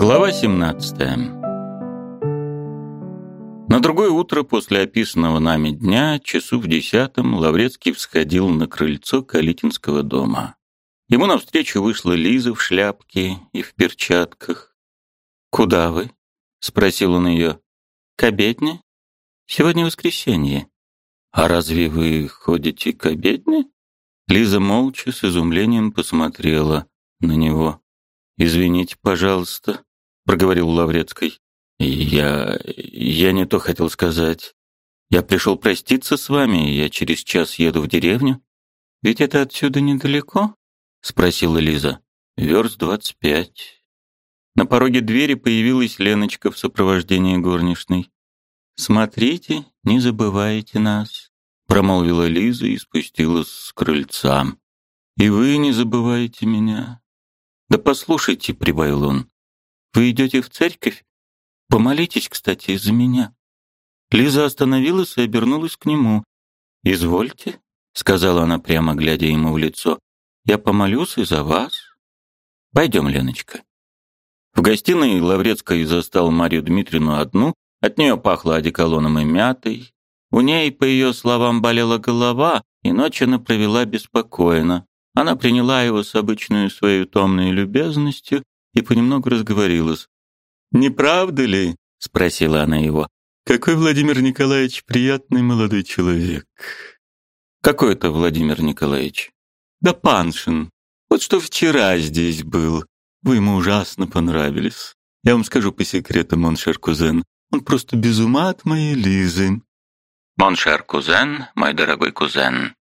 Глава 17. На другое утро после описанного нами дня, часу в десятом, Лаврецкий всходил на крыльцо Калитинского дома. Ему навстречу вышла Лиза в шляпке и в перчатках. «Куда вы?» — спросил он ее. «К обедне? Сегодня воскресенье». «А разве вы ходите к обедне?» Лиза молча с изумлением посмотрела на него. «Извините, пожалуйста», — проговорил Лаврецкий. «Я... я не то хотел сказать. Я пришел проститься с вами, я через час еду в деревню. Ведь это отсюда недалеко?» — спросила Лиза. «Верст двадцать пять». На пороге двери появилась Леночка в сопровождении горничной. «Смотрите, не забывайте нас», — промолвила Лиза и спустилась с крыльца. «И вы не забывайте меня. «Да послушайте», — прибавил он, — «вы идете в церковь? Помолитесь, кстати, за меня». Лиза остановилась и обернулась к нему. «Извольте», — сказала она, прямо глядя ему в лицо, — «я помолюсь и за вас. Пойдем, Леночка». В гостиной Лаврецкая застал Марию Дмитриевну одну, от нее пахло одеколоном и мятой. У ней, по ее словам, болела голова, и ночь она провела беспокойно. Она приняла его с обычной своей томной любезностью и понемногу разговорилась. «Не правда ли?» — спросила она его. «Какой Владимир Николаевич приятный молодой человек». «Какой это Владимир Николаевич?» «Да Паншин. Вот что вчера здесь был. Вы ему ужасно понравились. Я вам скажу по секрету, mon cher cousin. Он просто без ума от моей Лизы». «Mon cher cousin, мой дорогой кузен».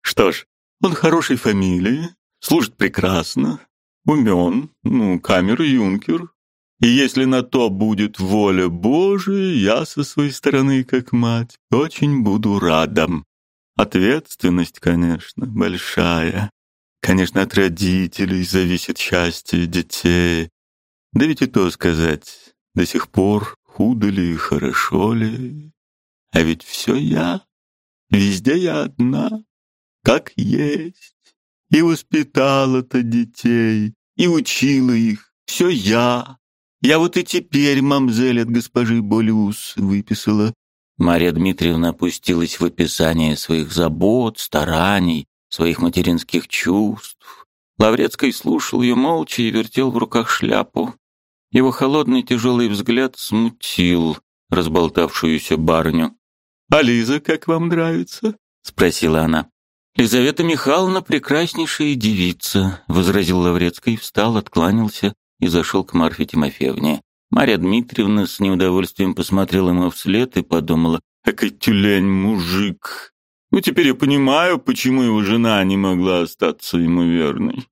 «Что ж, он хорошей фамилии, служит прекрасно, умен, ну, камер юнкер. И если на то будет воля Божия, я со своей стороны, как мать, очень буду рада. Ответственность, конечно, большая. Конечно, от родителей зависит счастье детей. Да ведь и то сказать, до сих пор худо ли, хорошо ли. А ведь все я, везде я одна как есть. И воспитала-то детей, и учила их. Все я. Я вот и теперь мамзель от госпожи Болюс выписала. Мария Дмитриевна опустилась в описание своих забот, стараний, своих материнских чувств. Лаврецкий слушал ее молча и вертел в руках шляпу. Его холодный тяжелый взгляд смутил разболтавшуюся барню. «А Лиза как вам нравится?» — спросила она. «Лизавета Михайловна прекраснейшая девица», — возразил Лаврецкий, встал, откланялся и зашел к Марфе Тимофеевне. Марья Дмитриевна с неудовольствием посмотрела ему вслед и подумала, «Какой тюлень мужик! Ну, теперь я понимаю, почему его жена не могла остаться ему верной».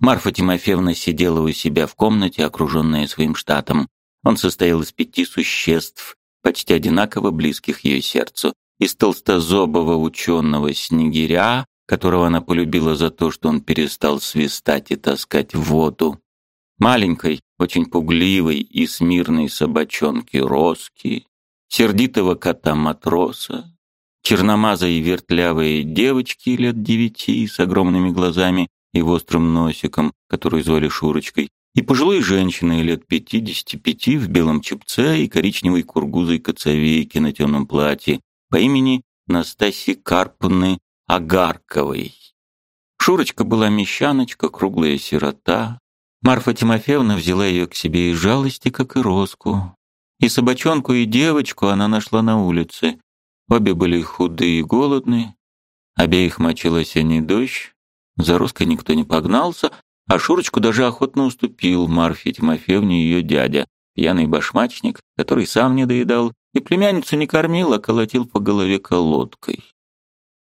Марфа Тимофеевна сидела у себя в комнате, окруженная своим штатом. Он состоял из пяти существ, почти одинаково близких ее сердцу из толстозобого ученого снегиря, которого она полюбила за то, что он перестал свистать и таскать воду, маленькой, очень пугливой и смирной собачонки Роски, сердитого кота-матроса, черномазой вертлявой девочки лет девяти с огромными глазами и острым носиком, которую звали Шурочкой, и пожилой женщины лет пятидесяти пяти в белом чепце и коричневой кургузой коцовейке на темном платье, по имени Настасьи Карповны Агарковой. Шурочка была мещаночка, круглая сирота. Марфа Тимофеевна взяла ее к себе из жалости, как и Роску. И собачонку, и девочку она нашла на улице. Обе были худые и голодные. Обеих мочил осенний дождь. За Роской никто не погнался, а Шурочку даже охотно уступил Марфе Тимофеевне ее дядя, пьяный башмачник, который сам не доедал и племянницу не кормил, а колотил по голове колодкой.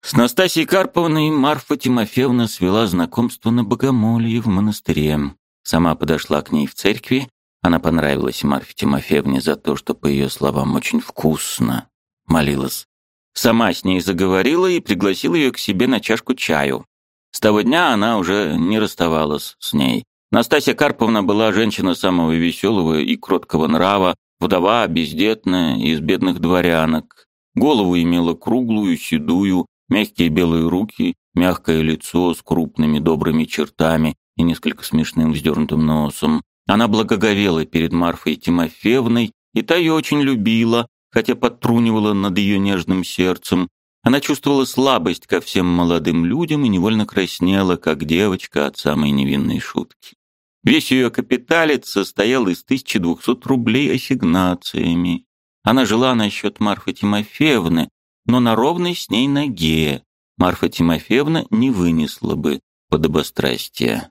С Настасьей Карповной Марфа Тимофеевна свела знакомство на Богомолье в монастыре. Сама подошла к ней в церкви. Она понравилась Марфе Тимофеевне за то, что, по ее словам, очень вкусно. Молилась. Сама с ней заговорила и пригласила ее к себе на чашку чаю. С того дня она уже не расставалась с ней. Настасья Карповна была женщина самого веселого и кроткого нрава, Вдова, бездетная, из бедных дворянок. Голову имела круглую, седую, мягкие белые руки, мягкое лицо с крупными добрыми чертами и несколько смешным вздернутым носом. Она благоговела перед Марфой Тимофеевной, и та ее очень любила, хотя подтрунивала над ее нежным сердцем. Она чувствовала слабость ко всем молодым людям и невольно краснела, как девочка от самой невинной шутки. Весь ее капиталец состоял из 1200 рублей ассигнациями. Она жила на счет Марфы Тимофеевны, но на ровной с ней ноге. Марфа Тимофеевна не вынесла бы подобострастия.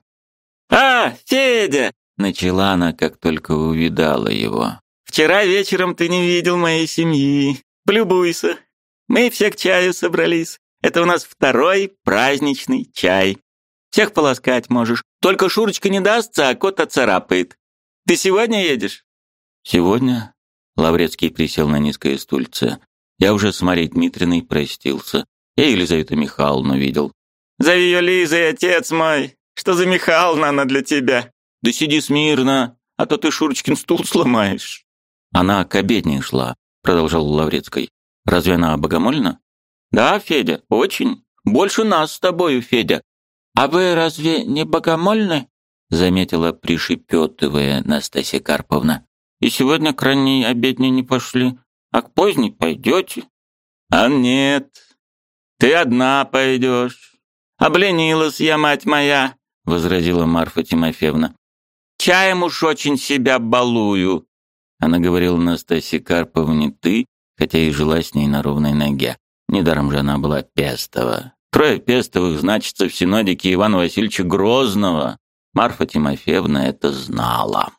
«А, Федя!» — начала она, как только увидала его. «Вчера вечером ты не видел моей семьи. Полюбуйся. Мы все к чаю собрались. Это у нас второй праздничный чай. Всех полоскать можешь. Только Шурочка не дастся, а кот оцарапает. Ты сегодня едешь?» «Сегодня?» Лаврецкий присел на низкое стульце. «Я уже с Марией Дмитриевной простился. Я Елизавету Михайловну видел». «Зови ее Лизой, отец мой. Что за Михайловна она для тебя?» «Да сиди смирно, а то ты Шурочкин стул сломаешь». «Она к обедне шла», — продолжал Лаврецкий. «Разве она богомольна?» «Да, Федя, очень. Больше нас с тобою, Федя. «А вы разве не богомольны?» — заметила, пришепетывая Настасья Карповна. «И сегодня к ранней обедне не пошли, а к поздней пойдете?» «А нет, ты одна пойдешь. Обленилась я, мать моя», — возразила Марфа Тимофеевна. «Чаем уж очень себя балую». Она говорила Настасье Карповне «ты», хотя и жила с ней на ровной ноге. Недаром же она была пестова. Трое пестовых значится в синодике Ивана Васильевича Грозного. Марфа Тимофеевна это знала.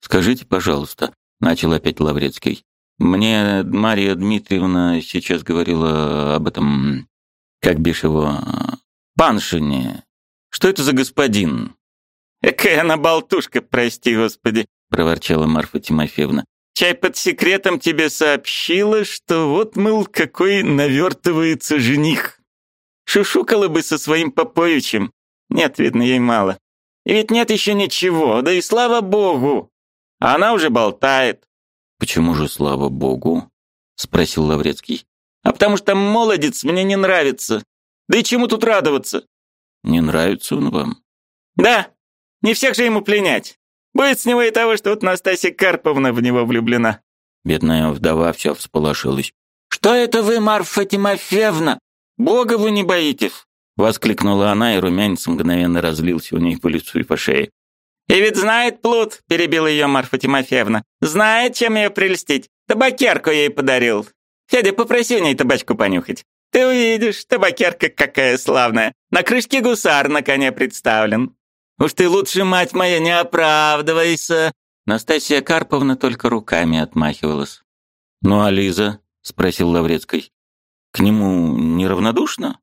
«Скажите, пожалуйста», — начал опять Лаврецкий, «мне Мария Дмитриевна сейчас говорила об этом, как бишь его, паншине. Что это за господин?» «Экая она болтушка, прости господи», — проворчала Марфа Тимофеевна. «Чай под секретом тебе сообщила, что вот, мыл, какой навертывается жених». Шушукала бы со своим Поповичем. Нет, видно, ей мало. И ведь нет еще ничего, да и слава богу. А она уже болтает. Почему же слава богу? Спросил Лаврецкий. А потому что молодец мне не нравится. Да и чему тут радоваться? Не нравится он вам? Да, не всех же ему пленять. Будет с него и того, что вот Настасья Карповна в него влюблена. Бедная вдова вся всполошилась. «Что это вы, Марфа Тимофеевна? Бога вы не боитесь!» — воскликнула она, и румянец мгновенно разлился у ней по лицу и по шее. «И ведь знает плут», — перебила ее Марфа Тимофеевна. «Знает, чем ее прельстить. Табакерку ей подарил. Федя, попроси у ней табачку понюхать. Ты увидишь, табакерка какая славная. На крышке гусар на коне представлен. Уж ты лучше, мать моя, не оправдывайся». Настасья Карповна только руками отмахивалась. «Ну а Лиза?» — спросил Лаврецкий. К нему неравнодушно?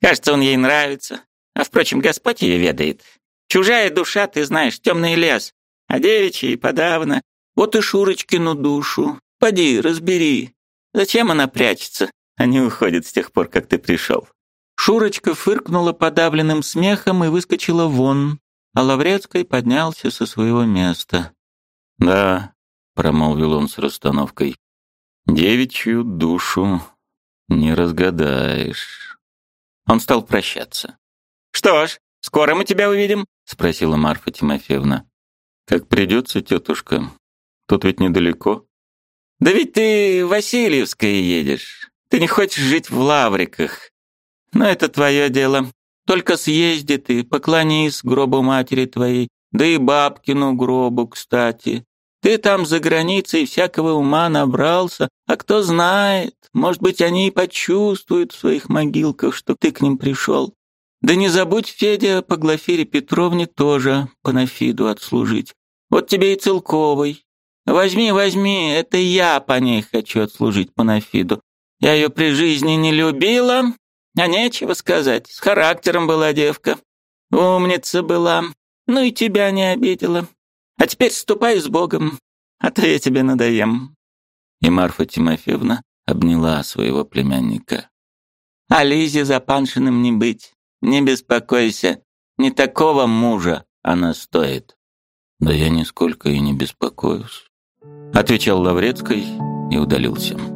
Кажется, он ей нравится. А, впрочем, Господь ее ведает. Чужая душа, ты знаешь, темный лес. А девичья подавно. Вот и Шурочкину душу. Поди, разбери. Зачем она прячется, а не уходит с тех пор, как ты пришел?» Шурочка фыркнула подавленным смехом и выскочила вон, а Лаврецкий поднялся со своего места. «Да», — промолвил он с расстановкой, — «девичью душу не разгадаешь. Он стал прощаться. «Что ж, скоро мы тебя увидим?» — спросила Марфа Тимофеевна. «Как придется, тетушка. Тут ведь недалеко». «Да ведь ты в Васильевское едешь. Ты не хочешь жить в Лавриках. Но это твое дело. Только съезди ты, поклонись гробу матери твоей, да и бабкину гробу, кстати. Ты там за границей всякого ума набрался, а кто знает, может быть, они и почувствуют в своих могилках, что ты к ним пришел. Да не забудь, Федя, по Глафире Петровне тоже панафиду отслужить. Вот тебе и Целковой. Возьми, возьми, это я по ней хочу отслужить панафиду. Я ее при жизни не любила, а нечего сказать, с характером была девка. Умница была, ну и тебя не обидела. А теперь ступай с Богом, а то я тебе надоем». И Марфа Тимофеевна обняла своего племянника. «А Лизе за Паншиным не быть. Не беспокойся. Не такого мужа она стоит». «Да я нисколько и не беспокоюсь», — отвечал Лаврецкий и удалился.